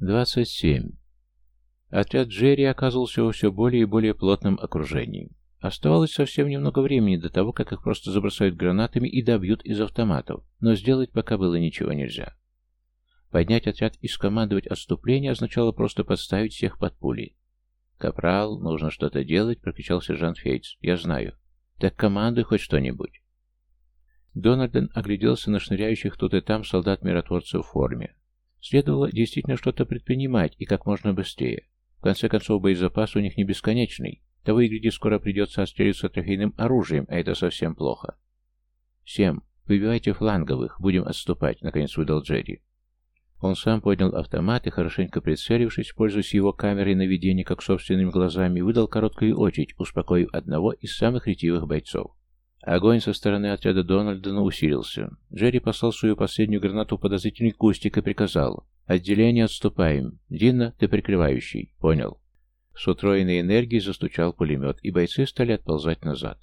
27. Отряд Джерри оказывался во все более и более плотном окружении. Оставалось совсем немного времени до того, как их просто забросают гранатами и добьют из автоматов, но сделать пока было ничего нельзя. Поднять отряд и скомандовать отступление означало просто подставить всех под пули. «Капрал, нужно что-то делать», — прокричал сержант Фейтс. «Я знаю». «Так командуй хоть что-нибудь». Дональден огляделся на шныряющих тут и там солдат-миротворцев в форме. Следовало действительно что-то предпринимать и как можно быстрее. В конце концов, боезапас у них не бесконечный. Того и гляди, скоро придется отстрелиться трофейным оружием, а это совсем плохо. «Всем, выбивайте фланговых, будем отступать», — наконец выдал Джерри. Он сам поднял автомат и, хорошенько прицелившись, пользуясь его камерой наведения как собственными глазами, выдал короткую очередь, успокоив одного из самых ретивых бойцов. Огонь со стороны отряда Дональдона усилился. Джерри послал свою последнюю гранату в подозрительный кустик и приказал. «Отделение отступаем. Дина, ты прикрывающий». «Понял». С утроенной энергией застучал пулемет, и бойцы стали отползать назад.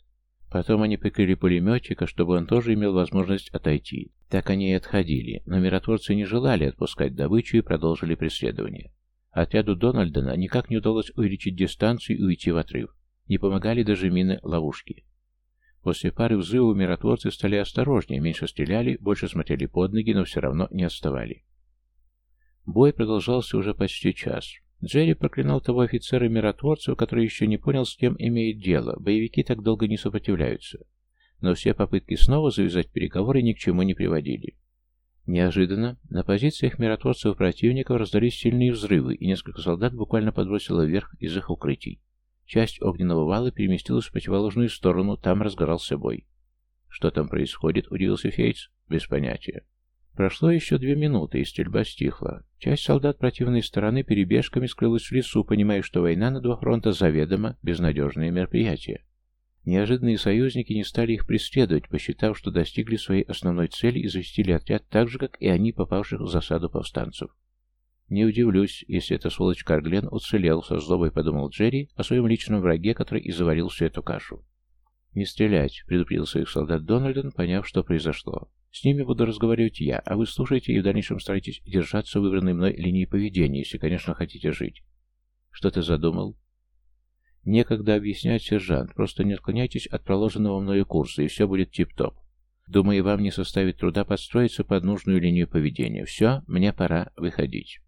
Потом они прикрыли пулеметчика, чтобы он тоже имел возможность отойти. Так они и отходили, но миротворцы не желали отпускать добычу и продолжили преследование. Отряду Дональдона никак не удалось увеличить дистанцию и уйти в отрыв. Не помогали даже мины ловушки. После пары взрывов миротворцы стали осторожнее, меньше стреляли, больше смотрели под ноги, но все равно не отставали. Бой продолжался уже почти час. Джерри проклинал того офицера миротворцев, который еще не понял, с кем имеет дело. Боевики так долго не сопротивляются. Но все попытки снова завязать переговоры ни к чему не приводили. Неожиданно на позициях миротворцев противников раздались сильные взрывы, и несколько солдат буквально подбросило вверх из их укрытий. Часть огненного вала переместилась в противоположную сторону, там разгорался бой. «Что там происходит?» — удивился Фейтс. «Без понятия». Прошло еще две минуты, и стрельба стихла. Часть солдат противной стороны перебежками скрылась в лесу, понимая, что война на два фронта заведомо безнадежное мероприятие. Неожиданные союзники не стали их преследовать, посчитав, что достигли своей основной цели и защитили отряд так же, как и они, попавших в засаду повстанцев. Не удивлюсь, если эта сволочь Карглен уцелел, со злобой подумал Джерри о своем личном враге, который и заварил всю эту кашу. «Не стрелять», — предупредил своих солдат Дональден, поняв, что произошло. «С ними буду разговаривать я, а вы слушайте и в дальнейшем старайтесь держаться выбранной мной линии поведения, если, конечно, хотите жить». «Что ты задумал?» «Некогда объяснять, сержант. Просто не отклоняйтесь от проложенного мною курса, и все будет тип-топ. Думаю, вам не составит труда подстроиться под нужную линию поведения. Все, мне пора выходить».